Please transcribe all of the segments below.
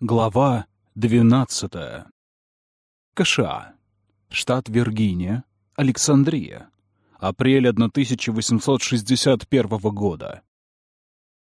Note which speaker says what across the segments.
Speaker 1: Глава 12. КША. Штат Виргиния. Александрия. Апрель 1861 года.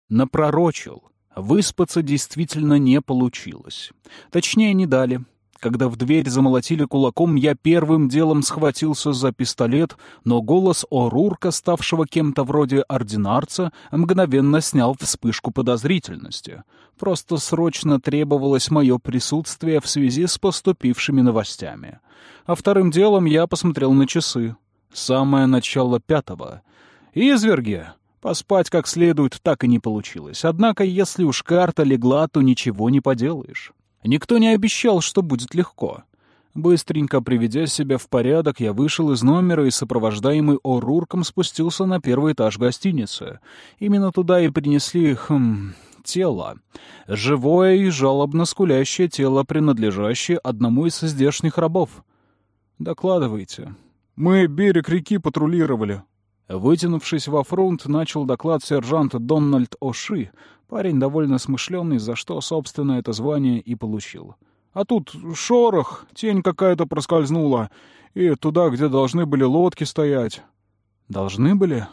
Speaker 1: Напророчил. Выспаться действительно не получилось. Точнее, не дали. Когда в дверь замолотили кулаком, я первым делом схватился за пистолет, но голос Орурка, ставшего кем-то вроде ординарца, мгновенно снял вспышку подозрительности. Просто срочно требовалось мое присутствие в связи с поступившими новостями. А вторым делом я посмотрел на часы. Самое начало пятого. Изверги! Поспать как следует так и не получилось. Однако, если уж карта легла, то ничего не поделаешь. Никто не обещал, что будет легко. Быстренько приведя себя в порядок, я вышел из номера и, сопровождаемый Орурком, спустился на первый этаж гостиницы. Именно туда и принесли, хм, тело. Живое и жалобно скулящее тело, принадлежащее одному из здешних рабов. «Докладывайте». «Мы берег реки патрулировали». Вытянувшись во фронт, начал доклад сержант Дональд Оши, Парень довольно смышленый, за что, собственно, это звание и получил. А тут шорох, тень какая-то проскользнула, и туда, где должны были лодки стоять. Должны были?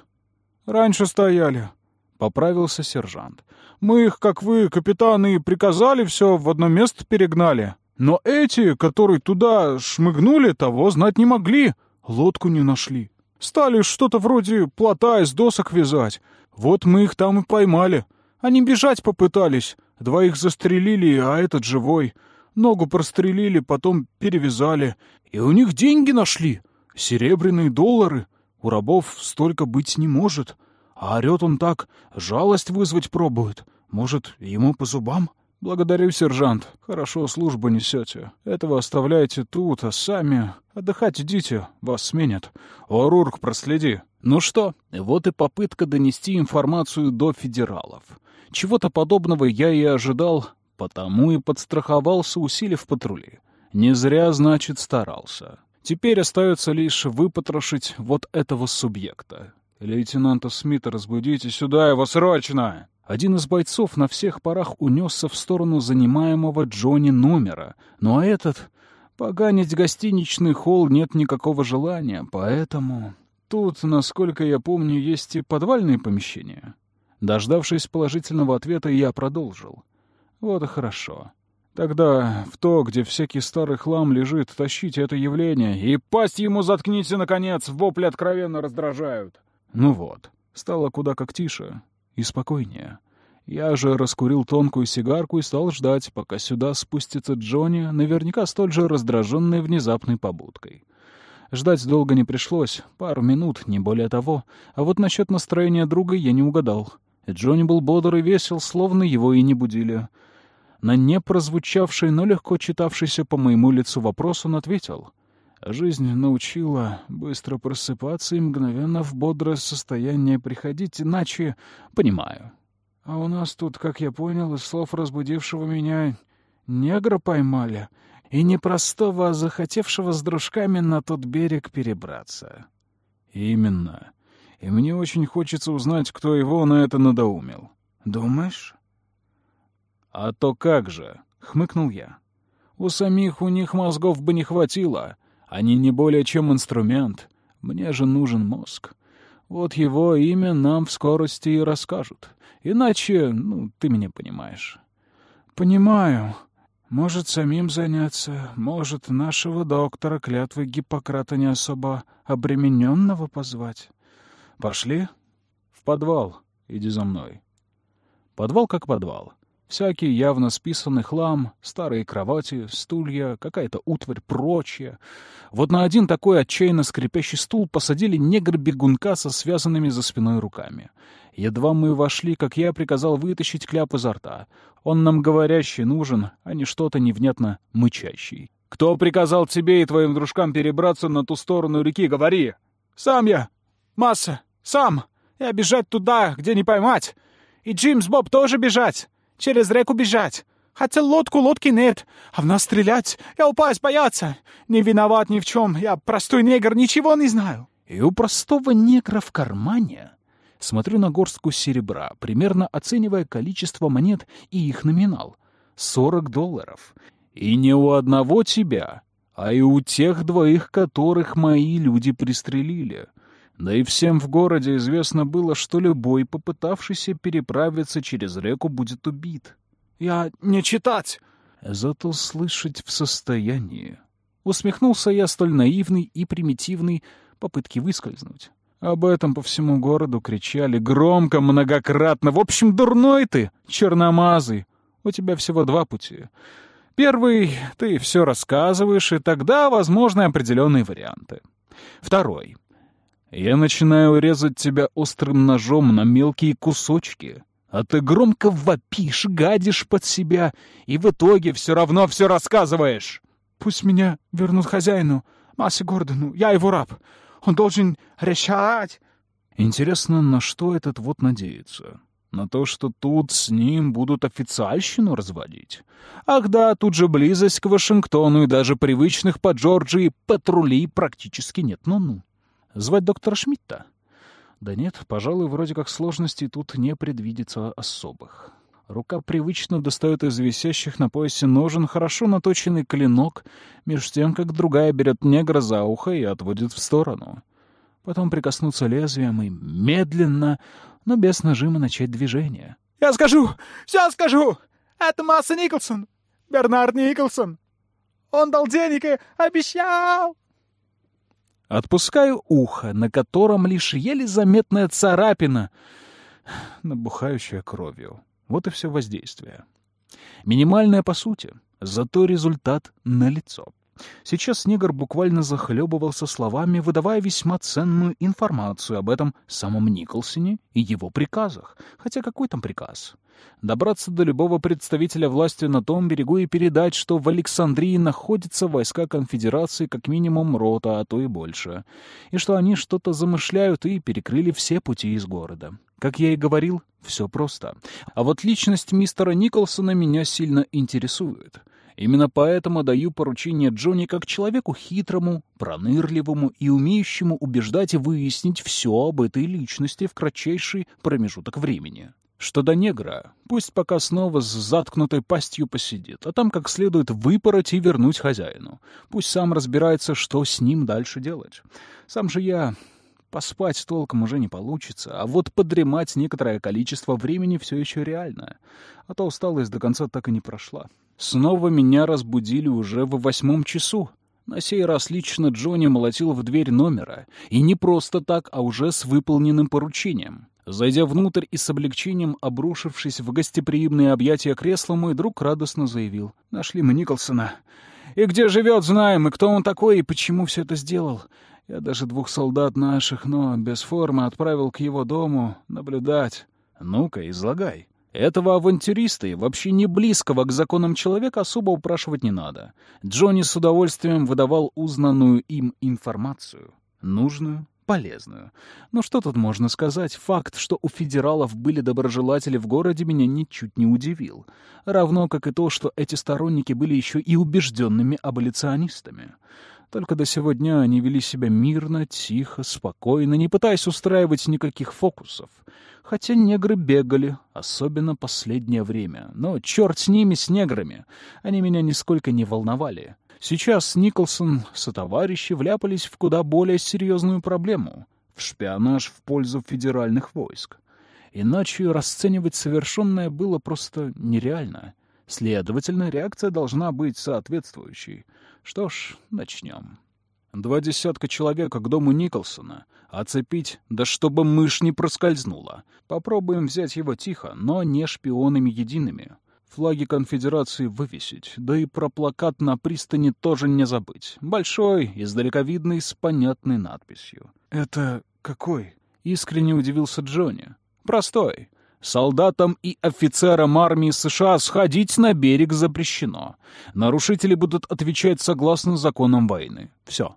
Speaker 1: Раньше стояли, — поправился сержант. Мы их, как вы, капитаны, приказали все в одно место перегнали. Но эти, которые туда шмыгнули, того знать не могли, лодку не нашли. Стали что-то вроде плота из досок вязать. Вот мы их там и поймали. Они бежать попытались. Двоих застрелили, а этот живой. Ногу прострелили, потом перевязали. И у них деньги нашли. Серебряные доллары. У рабов столько быть не может. А орёт он так, жалость вызвать пробует. Может, ему по зубам? Благодарю, сержант. Хорошо службу несете. Этого оставляйте тут, а сами отдыхать идите, вас сменят. Орурк, проследи. Ну что, вот и попытка донести информацию до федералов. Чего-то подобного я и ожидал, потому и подстраховался, усилив патрули. Не зря, значит, старался. Теперь остается лишь выпотрошить вот этого субъекта. «Лейтенанта Смита разбудите сюда его срочно!» Один из бойцов на всех парах унесся в сторону занимаемого Джонни номера, но этот... Поганить гостиничный холл нет никакого желания, поэтому... Тут, насколько я помню, есть и подвальные помещения. Дождавшись положительного ответа, я продолжил. «Вот и хорошо. Тогда в то, где всякий старый хлам лежит, тащите это явление, и пасть ему заткните, наконец, вопли откровенно раздражают». Ну вот, стало куда как тише и спокойнее. Я же раскурил тонкую сигарку и стал ждать, пока сюда спустится Джонни, наверняка столь же раздраженный внезапной побудкой. Ждать долго не пришлось, пару минут, не более того. А вот насчет настроения друга я не угадал. Джонни был бодр и весел, словно его и не будили. На непрозвучавший, но легко читавшийся по моему лицу вопрос он ответил. Жизнь научила быстро просыпаться и мгновенно в бодрое состояние приходить, иначе... Понимаю. А у нас тут, как я понял, из слов разбудившего меня, негра поймали, и не простого, а захотевшего с дружками на тот берег перебраться. Именно и мне очень хочется узнать, кто его на это надоумил. Думаешь? А то как же, хмыкнул я. У самих у них мозгов бы не хватило. Они не более чем инструмент. Мне же нужен мозг. Вот его имя нам в скорости и расскажут. Иначе, ну, ты меня понимаешь. Понимаю. Может, самим заняться, может, нашего доктора клятвы Гиппократа не особо обремененного позвать. «Пошли?» «В подвал. Иди за мной». Подвал как подвал. Всякий явно списанный хлам, старые кровати, стулья, какая-то утварь, прочее. Вот на один такой отчаянно скрипящий стул посадили негр-бегунка со связанными за спиной руками. Едва мы вошли, как я приказал вытащить кляп изо рта. Он нам говорящий нужен, а не что-то невнятно мычащий. «Кто приказал тебе и твоим дружкам перебраться на ту сторону реки? Говори!» «Сам я! Масса!» Сам. Я бежать туда, где не поймать. И Джимс Боб тоже бежать. Через реку бежать. Хотел лодку, лодки нет. А в нас стрелять. Я упасть бояться. Не виноват ни в чем. Я простой негр, ничего не знаю. И у простого негра в кармане... Смотрю на горстку серебра, примерно оценивая количество монет и их номинал. сорок долларов. И не у одного тебя, а и у тех двоих, которых мои люди пристрелили. Да и всем в городе известно было, что любой, попытавшийся переправиться через реку, будет убит.
Speaker 2: «Я не читать!»
Speaker 1: Зато слышать в состоянии. Усмехнулся я столь наивный и примитивный попытки выскользнуть. Об этом по всему городу кричали громко, многократно. В общем, дурной ты, черномазый. У тебя всего два пути. Первый — ты все рассказываешь, и тогда возможны определенные варианты. Второй — я начинаю резать тебя острым ножом на мелкие кусочки, а ты громко вопишь, гадишь под себя, и в итоге все равно все рассказываешь.
Speaker 2: Пусть меня вернут хозяину, Массе Гордону, я его раб. Он должен решать.
Speaker 1: Интересно, на что этот вот надеется? На то, что тут с ним будут официальщину разводить? Ах да, тут же близость к Вашингтону и даже привычных по Джорджии патрулей практически нет. Ну-ну. Звать доктора Шмидта? Да нет, пожалуй, вроде как сложностей тут не предвидится особых. Рука привычно достает из висящих на поясе ножен хорошо наточенный клинок, меж тем, как другая берет негра за ухо и отводит в сторону. Потом прикоснуться лезвием и медленно, но без нажима начать движение.
Speaker 2: «Я скажу! Все скажу! Это Масса Николсон! Бернард Николсон! Он дал денег и обещал!»
Speaker 1: Отпускаю ухо, на котором лишь еле заметная царапина, набухающая кровью. Вот и все воздействие. Минимальное по сути, зато результат налицо. Сейчас негр буквально захлебывался словами, выдавая весьма ценную информацию об этом самом Николсоне и его приказах. Хотя какой там приказ? Добраться до любого представителя власти на том берегу и передать, что в Александрии находятся войска конфедерации как минимум рота, а то и больше. И что они что-то замышляют и перекрыли все пути из города. Как я и говорил, все просто. А вот личность мистера Николсона меня сильно интересует. Именно поэтому даю поручение Джонни как человеку хитрому, пронырливому и умеющему убеждать и выяснить все об этой личности в кратчайший промежуток времени. Что до негра, пусть пока снова с заткнутой пастью посидит, а там как следует выпороть и вернуть хозяину. Пусть сам разбирается, что с ним дальше делать. Сам же я Поспать толком уже не получится, а вот подремать некоторое количество времени все еще реально. А то усталость до конца так и не прошла. Снова меня разбудили уже в восьмом часу. На сей раз лично Джонни молотил в дверь номера. И не просто так, а уже с выполненным поручением. Зайдя внутрь и с облегчением обрушившись в гостеприимные объятия кресла, мой друг радостно заявил. «Нашли мы Николсона. И где живет, знаем, и кто он такой, и почему все это сделал. Я даже двух солдат наших, но без формы, отправил к его дому наблюдать. Ну-ка, излагай. Этого авантюриста и вообще не близкого к законам человека особо упрашивать не надо. Джонни с удовольствием выдавал узнанную им информацию. Нужную, полезную. Но что тут можно сказать? Факт, что у федералов были доброжелатели в городе, меня ничуть не удивил. Равно как и то, что эти сторонники были еще и убежденными аболиционистами. Только до сего дня они вели себя мирно, тихо, спокойно, не пытаясь устраивать никаких фокусов. Хотя негры бегали, особенно последнее время. Но черт с ними, с неграми. Они меня нисколько не волновали. Сейчас Николсон со товарищи вляпались в куда более серьезную проблему — в шпионаж в пользу федеральных войск. Иначе расценивать совершенное было просто нереально. Следовательно, реакция должна быть соответствующей. Что ж, начнем. Два десятка человек к дому Николсона. Оцепить, да чтобы мышь не проскользнула. Попробуем взять его тихо, но не шпионами едиными. Флаги конфедерации вывесить, да и про плакат на пристани тоже не забыть. Большой, издалека видный, с понятной надписью.
Speaker 2: «Это какой?»
Speaker 1: — искренне удивился Джонни. «Простой. Солдатам и офицерам армии США сходить на берег запрещено. Нарушители будут отвечать согласно законам войны. Все.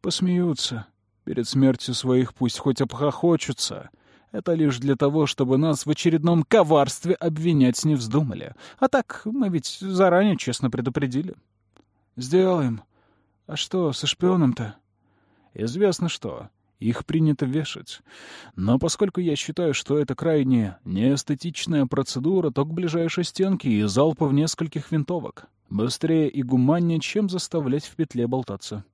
Speaker 1: Посмеются. Перед смертью своих пусть хоть обхохочутся. Это лишь для того, чтобы нас в очередном коварстве обвинять не вздумали. А так, мы ведь заранее честно предупредили.
Speaker 2: Сделаем. А что со шпионом-то?
Speaker 1: Известно что. Их принято вешать. Но поскольку я считаю, что это крайне неэстетичная процедура, то к ближайшей стенке и залпа в нескольких винтовок. Быстрее и гуманнее, чем заставлять в петле болтаться.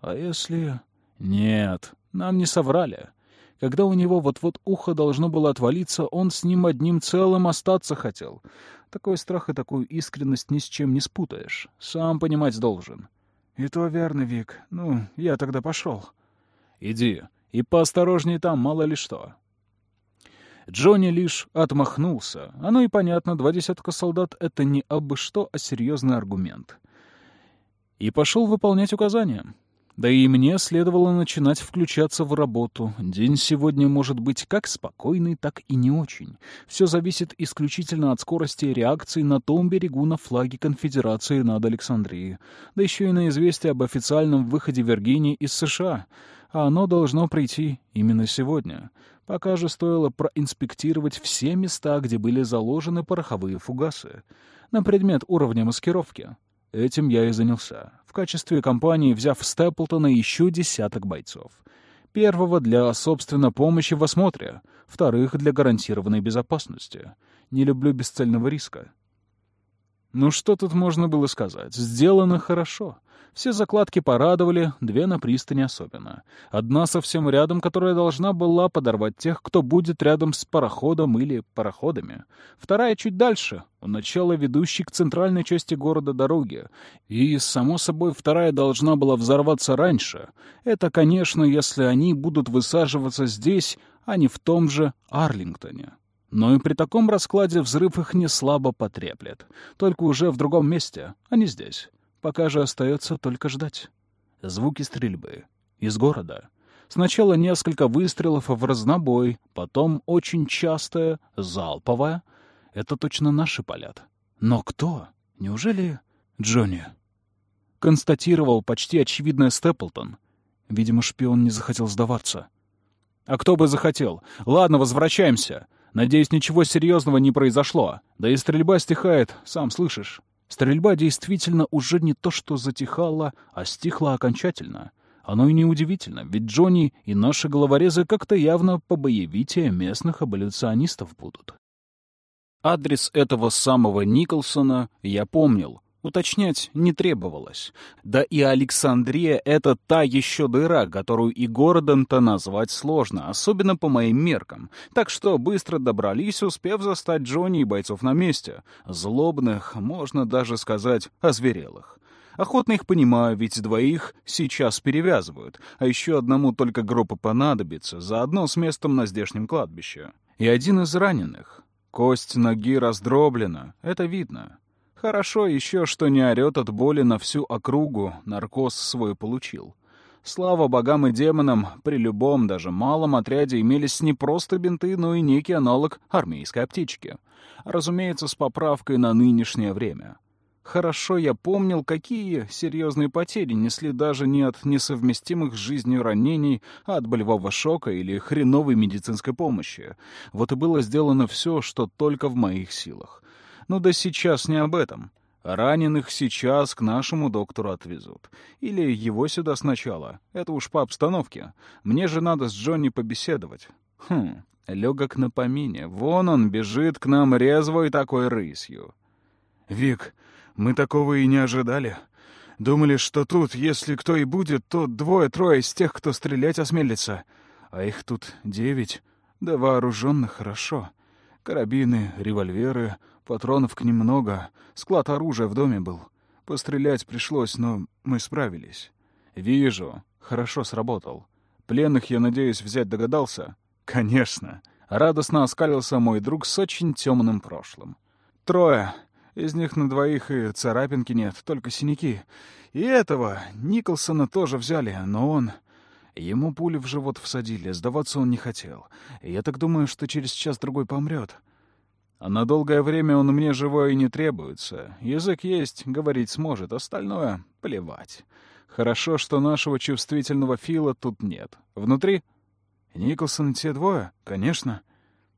Speaker 1: А если... Нет, нам не соврали. Когда у него вот-вот ухо должно было отвалиться, он с ним одним целым остаться хотел. Такой страх и такую искренность ни с чем не спутаешь. Сам понимать должен.
Speaker 2: — И то верно, Вик. Ну, я тогда пошел.
Speaker 1: — Иди. И поосторожней там, мало ли что. Джонни лишь отмахнулся. Оно и понятно, два десятка солдат — это не абы что, а серьезный аргумент. И пошел выполнять указания. Да и мне следовало начинать включаться в работу. День сегодня может быть как спокойный, так и не очень. Все зависит исключительно от скорости реакции на том берегу на флаге конфедерации над Александрией. Да еще и на известие об официальном выходе Виргинии из США. А оно должно прийти именно сегодня. Пока же стоило проинспектировать все места, где были заложены пороховые фугасы. На предмет уровня маскировки. Этим я и занялся, качестве компании взяв Степлтона еще десяток бойцов. Первого для, собственно, помощи в осмотре, вторых для гарантированной безопасности. Не люблю бесцельного риска. Ну что тут можно было сказать? Сделано хорошо. Все закладки порадовали, две на пристани особенно. Одна совсем рядом, которая должна была подорвать тех, кто будет рядом с пароходом или пароходами. Вторая чуть дальше, у начала ведущей к центральной части города дороги. И, само собой, вторая должна была взорваться раньше. Это, конечно, если они будут высаживаться здесь, а не в том же Арлингтоне. Но и при таком раскладе взрыв их не слабо потреплет. Только уже в другом месте, а не здесь. Пока же остается только ждать. Звуки стрельбы. Из города. Сначала несколько выстрелов в разнобой, потом очень частое, залповое. Это точно наши палят. Но кто? Неужели Джонни? Констатировал почти очевидное Степлтон. Видимо, шпион не захотел сдаваться. А кто бы захотел? Ладно, возвращаемся. Надеюсь, ничего серьезного не произошло. Да и стрельба стихает, сам слышишь. Стрельба действительно уже не то что затихала, а стихла окончательно. Оно и неудивительно, ведь Джонни и наши головорезы как-то явно побоевитее местных аболюционистов будут. Адрес этого самого Николсона я помнил, Уточнять не требовалось. Да и Александрия — это та еще дыра, которую и городом-то назвать сложно, особенно по моим меркам. Так что быстро добрались, успев застать Джонни и бойцов на месте. Злобных, можно даже сказать, озверелых. Охотно их понимаю, ведь двоих сейчас перевязывают, а еще одному только группа понадобится, заодно с местом на здешнем кладбище. И один из раненых. Кость ноги раздроблена, это видно. Хорошо еще, что не орет от боли на всю округу, наркоз свой получил. Слава богам и демонам, при любом, даже малом отряде имелись не просто бинты, но и некий аналог армейской аптечки. Разумеется, с поправкой на нынешнее время. Хорошо я помнил, какие серьезные потери несли даже не от несовместимых с жизнью ранений, а от болевого шока или хреновой медицинской помощи. Вот и было сделано все, что только в моих силах. Ну да сейчас не об этом. Раненых сейчас к нашему доктору отвезут. Или его сюда сначала. Это уж по обстановке. Мне же надо с Джонни побеседовать. Хм, легок на помине. Вон он бежит к нам резвой такой рысью.
Speaker 2: «Вик, мы такого и не ожидали. Думали, что тут, если кто и будет, то двое-трое из тех, кто стрелять осмелится. А их тут девять. Да вооруженных хорошо. Карабины, револьверы, Патронов к ним много, склад оружия в доме был. Пострелять пришлось, но мы справились.
Speaker 1: Вижу. Хорошо сработал. Пленных, я надеюсь, взять догадался?
Speaker 2: Конечно.
Speaker 1: Радостно оскалился мой друг с очень темным прошлым.
Speaker 2: Трое. Из них на двоих и царапинки нет, только синяки. И этого, Николсона, тоже взяли, но он... Ему пули в живот всадили, сдаваться он не хотел. Я так думаю, что через час-другой помрет.
Speaker 1: А на долгое время он мне живой и не требуется. Язык есть, говорить сможет, остальное — плевать. Хорошо, что нашего чувствительного Фила тут нет. Внутри?
Speaker 2: Николсон те двое? Конечно.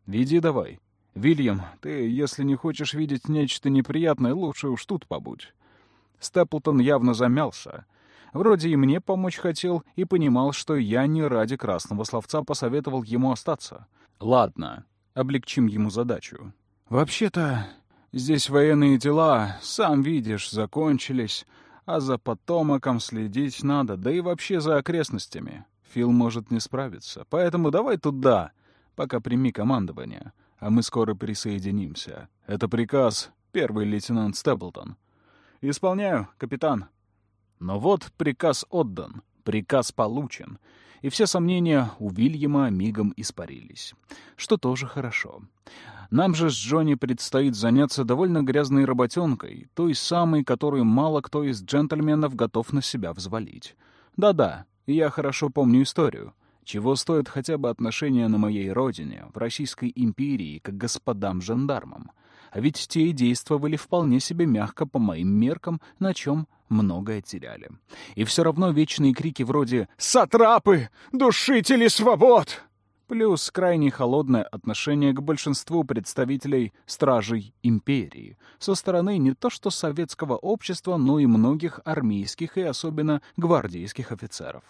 Speaker 1: Веди давай. Вильям, ты, если не хочешь видеть нечто неприятное, лучше уж тут побудь. Степлтон явно замялся. Вроде и мне помочь хотел, и понимал, что я не ради красного словца посоветовал ему остаться. Ладно, облегчим ему задачу. Вообще-то, здесь военные дела, сам видишь, закончились, а за потомоком следить надо, да и вообще за окрестностями. Фил может не справиться, поэтому давай туда, пока прими командование, а мы скоро присоединимся. Это приказ, первый лейтенант Стеблтон. Исполняю, капитан. Но вот приказ отдан, приказ получен, и все сомнения у Вильяма мигом испарились. Что тоже хорошо. Нам же с Джонни предстоит заняться довольно грязной работенкой, той самой, которую мало кто из джентльменов готов на себя взвалить. Да-да, я хорошо помню историю. Чего стоит хотя бы отношение на моей родине, в Российской империи, к господам-жандармам. А ведь те и действовали вполне себе мягко по моим меркам, на чем многое теряли. И все равно вечные крики вроде «Сатрапы! Душители свобод!» Плюс крайне холодное отношение к большинству представителей стражей империи со стороны не то что советского общества, но и многих армейских и особенно гвардейских офицеров.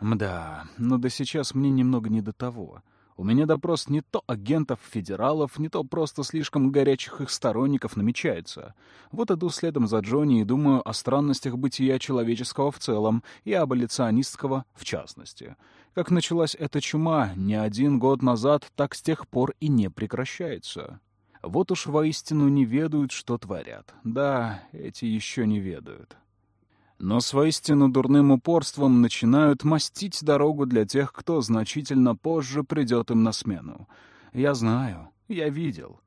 Speaker 1: Мда, но да сейчас мне немного не до того. У меня допрос не то агентов-федералов, не то просто слишком горячих их сторонников намечается. Вот иду следом за Джонни и думаю о странностях бытия человеческого в целом и аболиционистского в частности. Как началась эта чума не один год назад, так с тех пор и не прекращается. Вот уж воистину не ведают, что творят. Да, эти еще не ведают но с воистину дурным упорством начинают мастить дорогу для тех, кто значительно позже придет им на смену. Я знаю, я видел.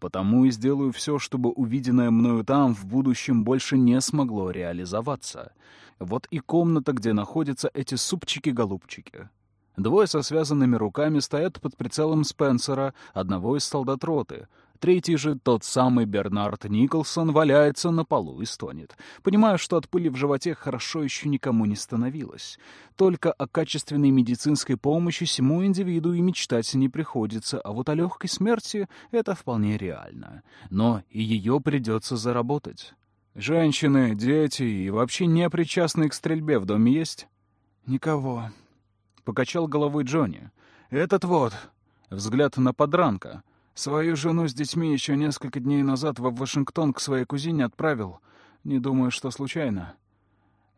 Speaker 1: Потому и сделаю все, чтобы увиденное мною там в будущем больше не смогло реализоваться. Вот и комната, где находятся эти супчики-голубчики. Двое со связанными руками стоят под прицелом Спенсера, одного из солдат роты — Третий же, тот самый Бернард Николсон, валяется на полу и стонет. Понимаю, что от пыли в животе хорошо еще никому не становилось. Только о качественной медицинской помощи всему индивиду и мечтать не приходится, а вот о легкой смерти это вполне реально. Но и ее придется заработать. Женщины, дети и вообще не причастные к стрельбе в доме есть? Никого. Покачал головой Джонни. Этот вот. Взгляд на подранка — Свою жену с детьми еще несколько дней назад в Вашингтон к своей кузине отправил. Не думаю, что случайно.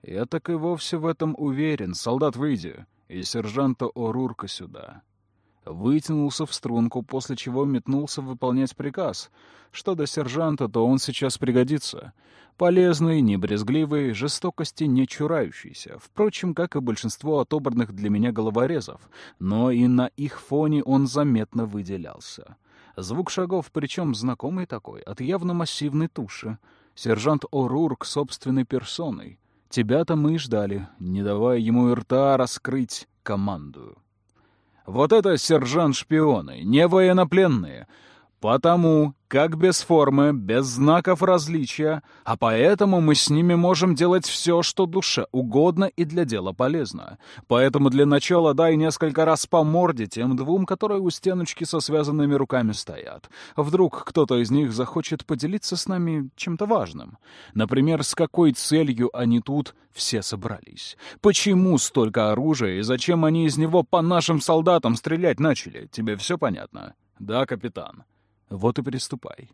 Speaker 1: Я так и вовсе в этом уверен. Солдат, выйди. И сержанта Орурка сюда. Вытянулся в струнку, после чего метнулся выполнять приказ. Что до сержанта, то он сейчас пригодится. Полезный, небрезгливый, жестокости не чурающийся. Впрочем, как и большинство отобранных для меня головорезов. Но и на их фоне он заметно выделялся. Звук шагов, причем знакомый такой, от явно массивной туши. Сержант О'Рурк собственной персоной. Тебя-то мы и ждали, не давая ему и рта раскрыть командую. Вот это сержант-шпионы, не военнопленные. Потому как без формы, без знаков различия, а поэтому мы с ними можем делать все, что душе угодно и для дела полезно. Поэтому для начала дай несколько раз по морде тем двум, которые у стеночки со связанными руками стоят. Вдруг кто-то из них захочет поделиться с нами чем-то важным. Например, с какой целью они тут все собрались. Почему столько оружия и зачем они из него по нашим солдатам стрелять начали? Тебе все понятно? Да, капитан. Вот и приступай.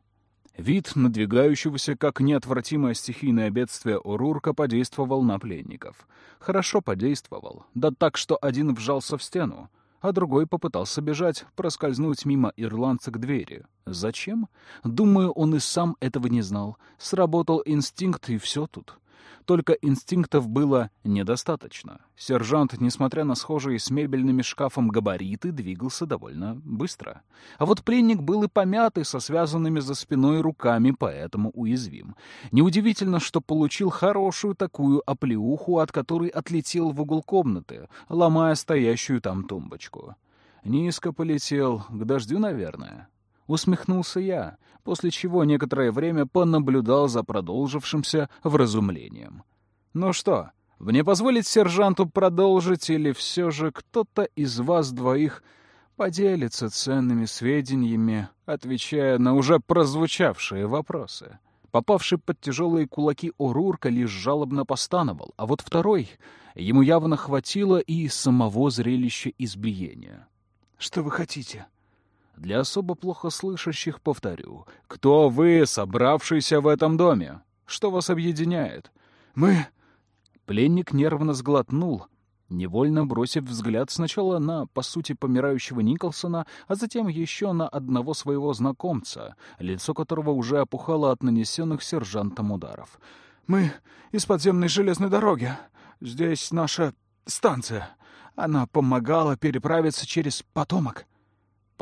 Speaker 1: Вид надвигающегося, как неотвратимое стихийное бедствие Урурка, подействовал на пленников. Хорошо подействовал, да так, что один вжался в стену, а другой попытался бежать, проскользнуть мимо ирландца к двери. Зачем? Думаю, он и сам этого не знал. Сработал инстинкт, и все тут. Только инстинктов было недостаточно. Сержант, несмотря на схожие с мебельными шкафом габариты, двигался довольно быстро. А вот пленник был и помятый, со связанными за спиной руками, поэтому уязвим. Неудивительно, что получил хорошую такую оплеуху, от которой отлетел в угол комнаты, ломая стоящую там тумбочку. Низко полетел, к дождю, наверное. Усмехнулся я, после чего некоторое время понаблюдал за продолжившимся вразумлением. «Ну что, мне позволить сержанту продолжить, или все же кто-то из вас двоих поделится ценными сведениями, отвечая на уже прозвучавшие вопросы?» Попавший под тяжелые кулаки Орурка лишь жалобно постановал, а вот второй ему явно хватило и самого зрелища избиения.
Speaker 2: «Что вы хотите?»
Speaker 1: Для особо плохо слышащих повторю. «Кто вы, собравшийся в этом доме? Что вас объединяет?»
Speaker 2: «Мы...»
Speaker 1: Пленник нервно сглотнул, невольно бросив взгляд сначала на, по сути, помирающего Николсона, а затем еще на одного своего знакомца, лицо которого уже опухало от нанесенных сержантом ударов.
Speaker 2: «Мы из подземной железной дороги. Здесь наша станция. Она помогала переправиться через потомок».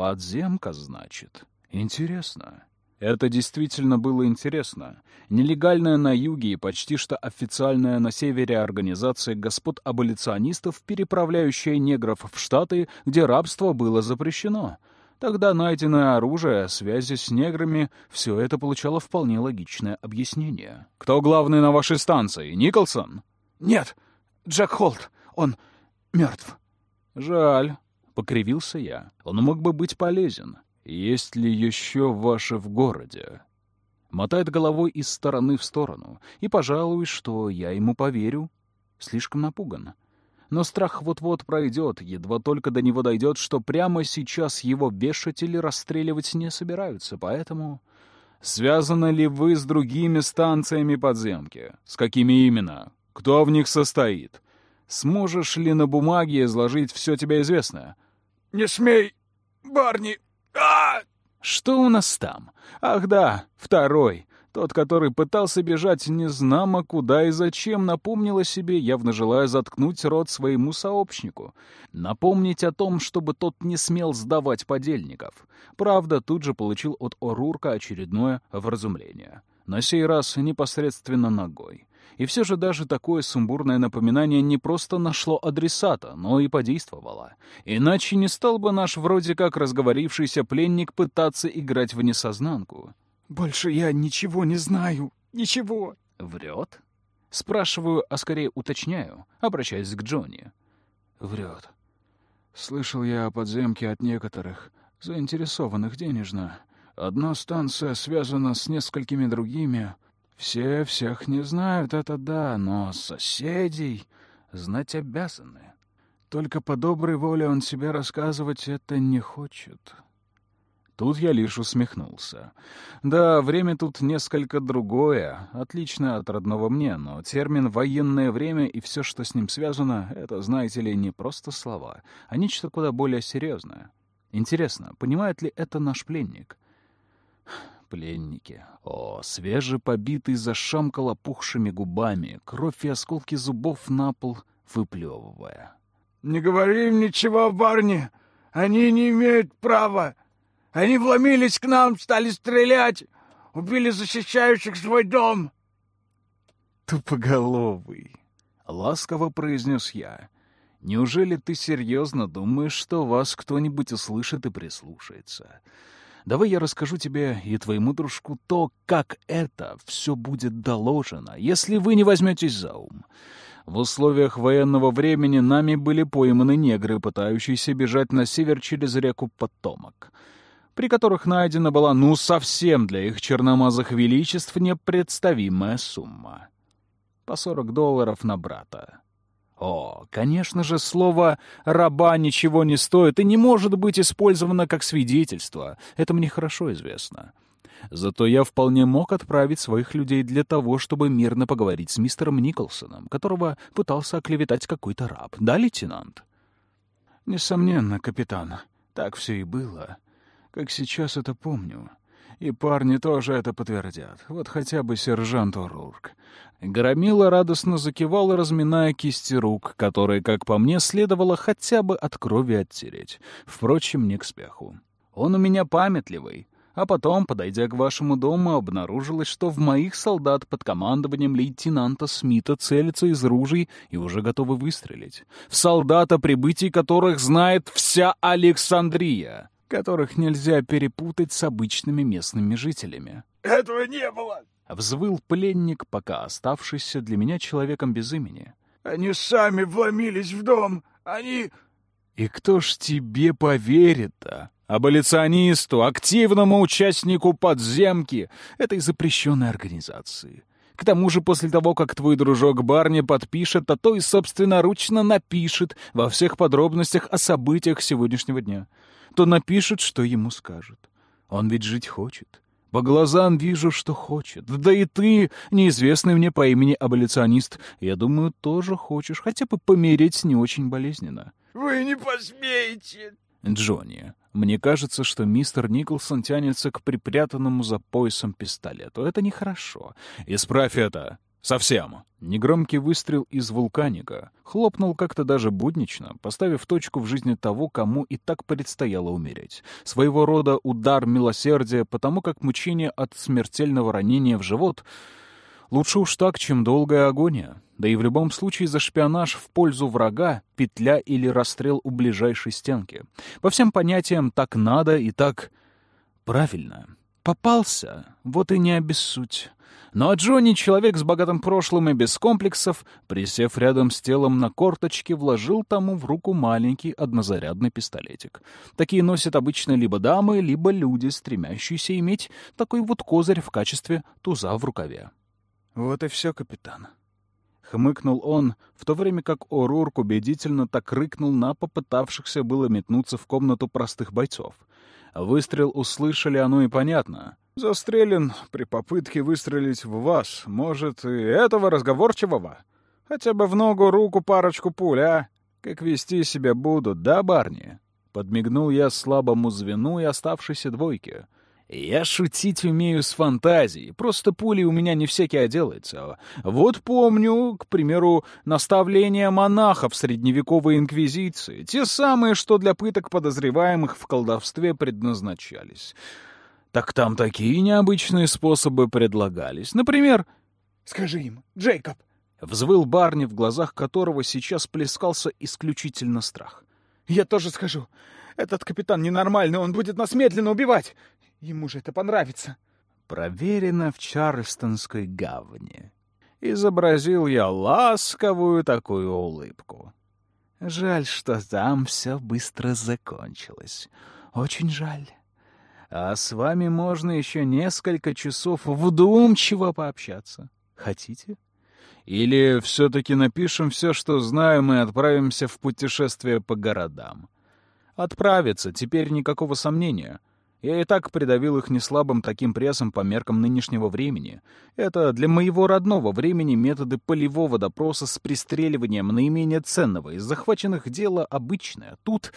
Speaker 1: «Подземка, значит? Интересно». Это действительно было интересно. Нелегальная на юге и почти что официальная на севере организация господ-аболиционистов, переправляющая негров в Штаты, где рабство было запрещено. Тогда найденное оружие, связи с неграми — все это получало вполне логичное объяснение. «Кто главный на вашей станции? Николсон?»
Speaker 2: «Нет, Джек Холт. Он мертв».
Speaker 1: «Жаль», — покривился я. «Он мог бы быть полезен. «Есть ли еще ваши в городе?» Мотает головой из стороны в сторону, и, пожалуй, что я ему поверю. Слишком напуган. Но страх вот-вот пройдет, едва только до него дойдет, что прямо сейчас его вешать или расстреливать не собираются, поэтому... Связаны ли вы с другими станциями подземки? С какими именно? Кто в них состоит? Сможешь ли на бумаге изложить все тебе известное?
Speaker 2: — Не смей, Барни! А!
Speaker 1: Что у нас там? Ах да, второй. Тот, который пытался бежать незнамо куда и зачем, напомнил о себе, явно желая заткнуть рот своему сообщнику. Напомнить о том, чтобы тот не смел сдавать подельников. Правда, тут же получил от Орурка очередное вразумление. На сей раз непосредственно ногой. И все же даже такое сумбурное напоминание не просто нашло адресата, но и подействовало. Иначе не стал бы наш вроде как разговорившийся пленник пытаться играть в несознанку.
Speaker 2: «Больше я ничего не знаю. Ничего».
Speaker 1: «Врет?» Спрашиваю, а скорее уточняю, обращаясь к Джонни.
Speaker 2: «Врет. Слышал я о подземке от некоторых, заинтересованных денежно. Одна станция связана с несколькими другими, все всех не знают, это да, но соседей знать обязаны. Только по доброй воле он себе рассказывать это не хочет.
Speaker 1: Тут я лишь усмехнулся. Да, время тут несколько другое, отличное от родного мне, но термин «военное время» и все, что с ним связано, это, знаете ли, не просто слова, а нечто куда более серьезное. Интересно, понимает ли это наш пленник? Пленники. О, свежепобитый зашамкал опухшими губами, кровь и осколки зубов на пол выплевывая.
Speaker 2: «Не говори им ничего, парни! Они не имеют права! Они вломились к нам, стали стрелять, убили защищающих свой дом!»
Speaker 1: «Тупоголовый!» — ласково произнес я. «Неужели ты серьезно думаешь, что вас кто-нибудь услышит и прислушается?» Давай я расскажу тебе и твоему дружку то, как это все будет доложено, если вы не возьметесь за ум. В условиях военного времени нами были пойманы негры, пытающиеся бежать на север через реку Потомок, при которых найдена была, ну, совсем для их черномазых величеств непредставимая сумма. По 40 долларов на брата. О, конечно же, слово «раба» ничего не стоит и не может быть использовано как свидетельство. Это мне хорошо известно. Зато я вполне мог отправить своих людей для того, чтобы мирно поговорить с мистером Николсоном, которого пытался оклеветать какой-то раб. Да, лейтенант?
Speaker 2: Несомненно, капитан. Так все и было. Как сейчас это помню. И парни тоже это подтвердят. Вот хотя бы сержант О'Рурк.
Speaker 1: Громила радостно закивал, разминая кисти рук, которые, как по мне, следовало хотя бы от крови оттереть. Впрочем, не к спеху. Он у меня памятливый. А потом, подойдя к вашему дому, обнаружилось, что в моих солдат под командованием лейтенанта Смита целятся из ружей и уже готовы выстрелить. В солдата, прибытий которых знает вся Александрия которых нельзя перепутать с обычными местными жителями.
Speaker 2: «Этого не было!»
Speaker 1: — взвыл пленник, пока оставшийся для меня человеком без имени.
Speaker 2: «Они сами вломились в дом! Они...»
Speaker 1: «И кто ж тебе поверит-то?» — Аболиционисту, активному участнику подземки, этой запрещенной организации. К тому же после того, как твой дружок Барни подпишет, а то и собственноручно напишет во всех подробностях о событиях сегодняшнего дня, то напишет, что ему скажут. Он ведь жить хочет. По глазам вижу, что хочет. Да и ты, неизвестный мне по имени аболиционист, я думаю, тоже хочешь хотя бы помереть не очень болезненно.
Speaker 3: «Вы не посмеете!»
Speaker 1: Джонни, мне кажется, что мистер Николсон тянется к припрятанному за поясом пистолету. Это нехорошо. Исправь это. Совсем. Негромкий выстрел из вулканика хлопнул как-то даже буднично, поставив точку в жизни того, кому и так предстояло умереть. Своего рода удар милосердия, потому как мучение от смертельного ранения в живот лучше уж так, чем долгая агония. Да и в любом случае за шпионаж в пользу врага, петля или расстрел у ближайшей стенки. По всем понятиям так надо и так правильно. Попался, вот и не обессудь. Ну а Джонни, человек с богатым прошлым и без комплексов, присев рядом с телом на корточке, вложил тому в руку маленький однозарядный пистолетик. Такие носят обычно либо дамы, либо люди, стремящиеся иметь такой вот козырь в качестве туза в рукаве. «Вот и все, капитан», — хмыкнул он, в то время как О'Рурк убедительно так рыкнул на попытавшихся было метнуться в комнату простых бойцов. Выстрел услышали, оно и понятно. Застрелен при попытке выстрелить в вас. Может, и этого разговорчивого? Хотя бы в ногу, руку, парочку пуль, а? Как вести себя будут, да, барни?» Подмигнул я слабому звену и оставшейся двойке. Я шутить умею с фантазией, просто пулей у меня не всякий отделается. Вот помню, к примеру, наставления монахов средневековой инквизиции, те самые, что для пыток подозреваемых в колдовстве предназначались. Так там такие необычные способы предлагались. Например...
Speaker 3: «Скажи им, Джейкоб!»
Speaker 1: — взвыл Барни, в глазах которого сейчас плескался исключительно страх.
Speaker 3: «Я тоже скажу. Этот капитан ненормальный, он будет нас медленно убивать. Ему же это понравится.
Speaker 1: Проверено в Чарльстонской гавани. Изобразил я ласковую такую улыбку. Жаль, что там все быстро закончилось. Очень жаль. А с вами можно еще несколько часов вдумчиво пообщаться. Хотите? Или все-таки напишем все, что знаем, и отправимся в путешествие по городам? Отправиться, теперь никакого сомнения — я и так придавил их неслабым таким прессом по меркам нынешнего времени. Это для моего родного времени методы полевого допроса с пристреливанием наименее ценного из захваченных дела обычное. Тут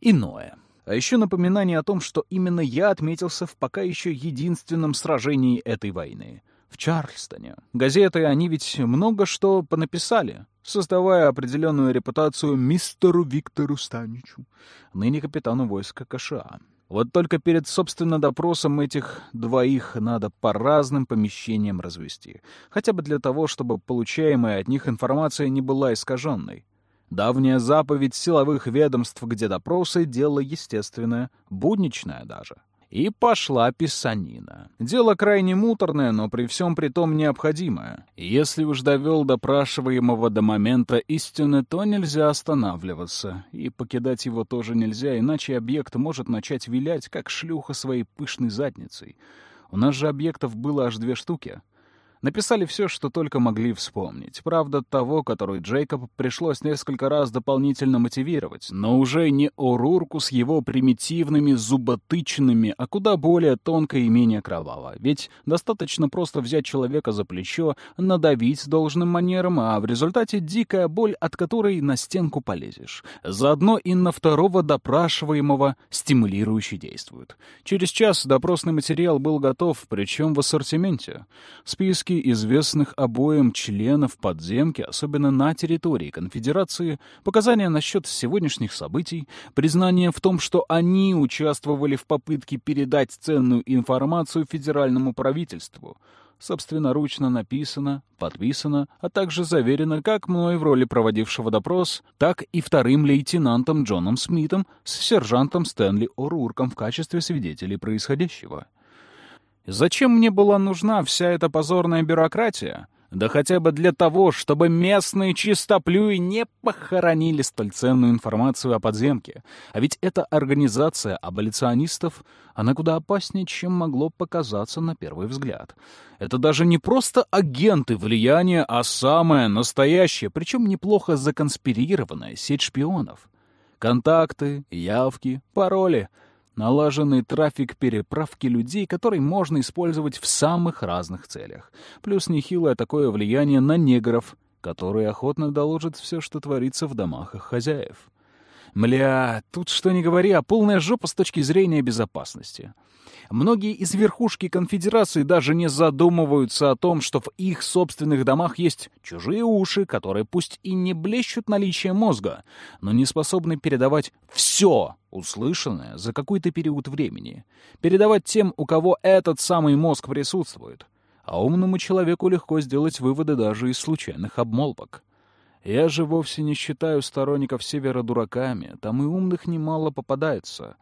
Speaker 1: иное. А еще напоминание о том, что именно я отметился в пока еще единственном сражении этой войны. В Чарльстоне. Газеты, они ведь много что понаписали, создавая определенную репутацию мистеру Виктору Станичу, ныне капитану войска КША. Вот только перед, собственно, допросом этих двоих надо по разным помещениям развести. Хотя бы для того, чтобы получаемая от них информация не была искаженной. Давняя заповедь силовых ведомств, где допросы — дело естественное, будничное даже. И пошла писанина. Дело крайне муторное, но при всем при том необходимое. Если уж довел допрашиваемого до момента истины, то нельзя останавливаться. И покидать его тоже нельзя, иначе объект может начать вилять, как шлюха своей пышной задницей. У нас же объектов было аж две штуки — Написали все, что только могли вспомнить. Правда, того, который Джейкоб пришлось несколько раз дополнительно мотивировать, но уже не Орурку с его примитивными зуботычными, а куда более тонко и менее кроваво. Ведь достаточно просто взять человека за плечо, надавить должным манером, а в результате дикая боль, от которой на стенку полезешь. Заодно и на второго допрашиваемого стимулирующе действует. Через час допросный материал был готов, причем в ассортименте. Списки известных обоим членов подземки, особенно на территории конфедерации, показания насчет сегодняшних событий, признание в том, что они участвовали в попытке передать ценную информацию федеральному правительству, собственноручно написано, подписано, а также заверено как мной в роли проводившего допрос, так и вторым лейтенантом Джоном Смитом с сержантом Стэнли О'Рурком в качестве свидетелей происходящего. Зачем мне была нужна вся эта позорная бюрократия? Да хотя бы для того, чтобы местные чистоплюи не похоронили столь ценную информацию о подземке. А ведь эта организация аболиционистов, она куда опаснее, чем могло показаться на первый взгляд. Это даже не просто агенты влияния, а самая настоящая, причем неплохо законспирированная сеть шпионов. Контакты, явки, пароли — Налаженный трафик переправки людей, который можно использовать в самых разных целях. Плюс нехилое такое влияние на негров, которые охотно доложат все, что творится в домах их хозяев. Мля, тут что ни говори, а полная жопа с точки зрения безопасности. Многие из верхушки конфедерации даже не задумываются о том, что в их собственных домах есть чужие уши, которые пусть и не блещут наличием мозга, но не способны передавать все услышанное за какой-то период времени. Передавать тем, у кого этот самый мозг присутствует. А умному человеку легко сделать выводы даже из случайных обмолвок. Я же вовсе не считаю сторонников Севера дураками, там и умных немало попадается.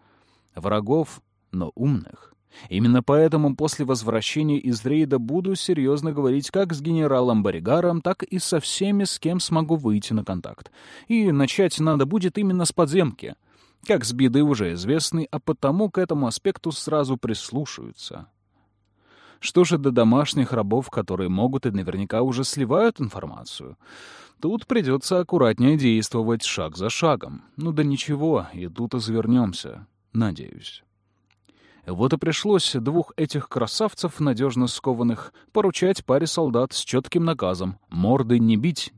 Speaker 1: Врагов, но умных. Именно поэтому после возвращения из рейда буду серьезно говорить как с генералом Боригаром, так и со всеми, с кем смогу выйти на контакт. И начать надо будет именно с подземки. Как с беды уже известный, а потому к этому аспекту сразу прислушаются. Что же до домашних рабов, которые могут и наверняка уже сливают информацию? Тут придется аккуратнее действовать шаг за шагом. Ну да ничего, и тут извернемся. Надеюсь. Вот и пришлось двух этих красавцев, надежно скованных, поручать паре солдат с четким наказом — морды не бить,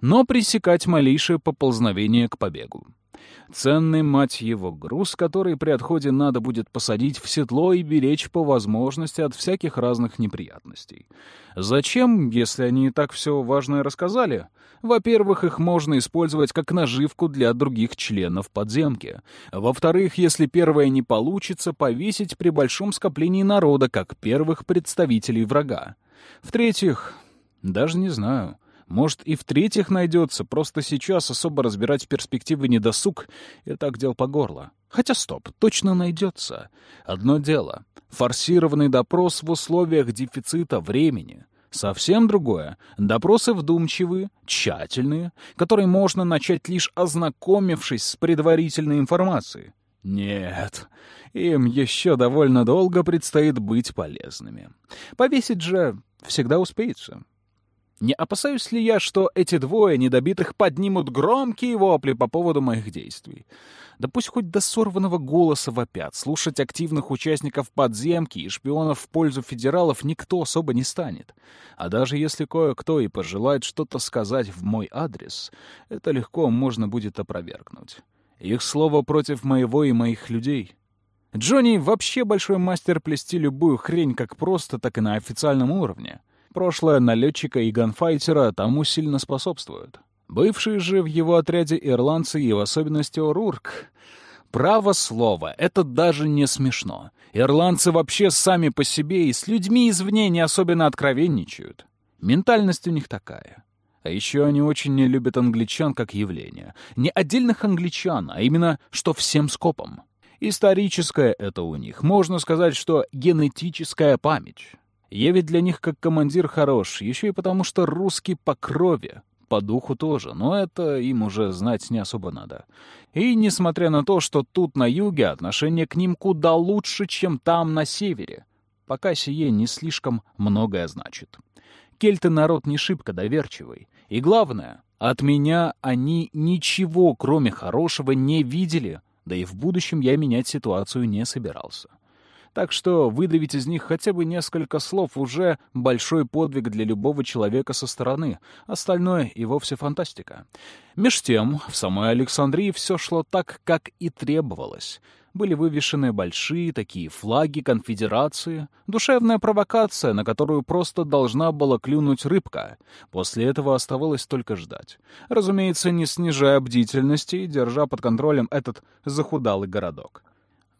Speaker 1: но пресекать малейшее поползновение к побегу. Ценный, мать его, груз, который при отходе надо будет посадить в седло и беречь по возможности от всяких разных неприятностей. Зачем, если они и так все важное рассказали? Во-первых, их можно использовать как наживку для других членов подземки. Во-вторых, если первое не получится, повесить при большом скоплении народа, как первых представителей врага. В-третьих, даже не знаю. Может, и в-третьих найдется, просто сейчас особо разбирать перспективы недосуг — и так дел по горло. Хотя стоп, точно найдется. Одно дело — форсированный допрос в условиях дефицита времени. Совсем другое — допросы вдумчивые, тщательные, которые можно начать лишь ознакомившись с предварительной информацией. Нет, им еще довольно долго предстоит быть полезными. Повесить же всегда успеется. Не опасаюсь ли я, что эти двое недобитых поднимут громкие вопли по поводу моих действий? Да пусть хоть до сорванного голоса вопят. Слушать активных участников подземки и шпионов в пользу федералов никто особо не станет. А даже если кое-кто и пожелает что-то сказать в мой адрес, это легко можно будет опровергнуть. Их слово против моего и моих людей. Джонни вообще большой мастер плести любую хрень как просто, так и на официальном уровне. Прошлое налетчика и ганфайтера тому сильно способствует. Бывшие же в его отряде ирландцы и в особенности Орурк. Право слово, это даже не смешно. Ирландцы вообще сами по себе и с людьми извне не особенно откровенничают. Ментальность у них такая. А еще они очень не любят англичан как явление. Не отдельных англичан, а именно, что всем скопом. Историческое это у них. Можно сказать, что генетическая память. Я ведь для них как командир хорош, еще и потому, что русский по крови, по духу тоже, но это им уже знать не особо надо. И несмотря на то, что тут на юге отношение к ним куда лучше, чем там на севере, пока сие не слишком многое значит. Кельты народ не шибко доверчивый. И главное, от меня они ничего, кроме хорошего, не видели, да и в будущем я менять ситуацию не собирался. Так что выдавить из них хотя бы несколько слов уже большой подвиг для любого человека со стороны. Остальное и вовсе фантастика. Меж тем, в самой Александрии все шло так, как и требовалось. Были вывешены большие такие флаги конфедерации, душевная провокация, на которую просто должна была клюнуть рыбка. После этого оставалось только ждать. Разумеется, не снижая бдительности и держа под контролем этот захудалый городок.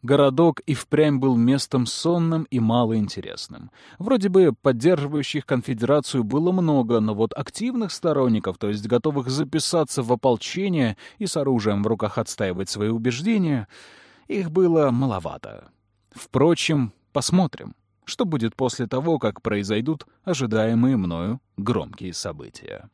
Speaker 1: Городок и впрямь был местом сонным и малоинтересным. Вроде бы поддерживающих конфедерацию было много, но вот активных сторонников, то есть готовых записаться в ополчение и с оружием в руках отстаивать свои убеждения, их было маловато. Впрочем, посмотрим. что будет после того, как произойдут ожидаемые мною громкие события.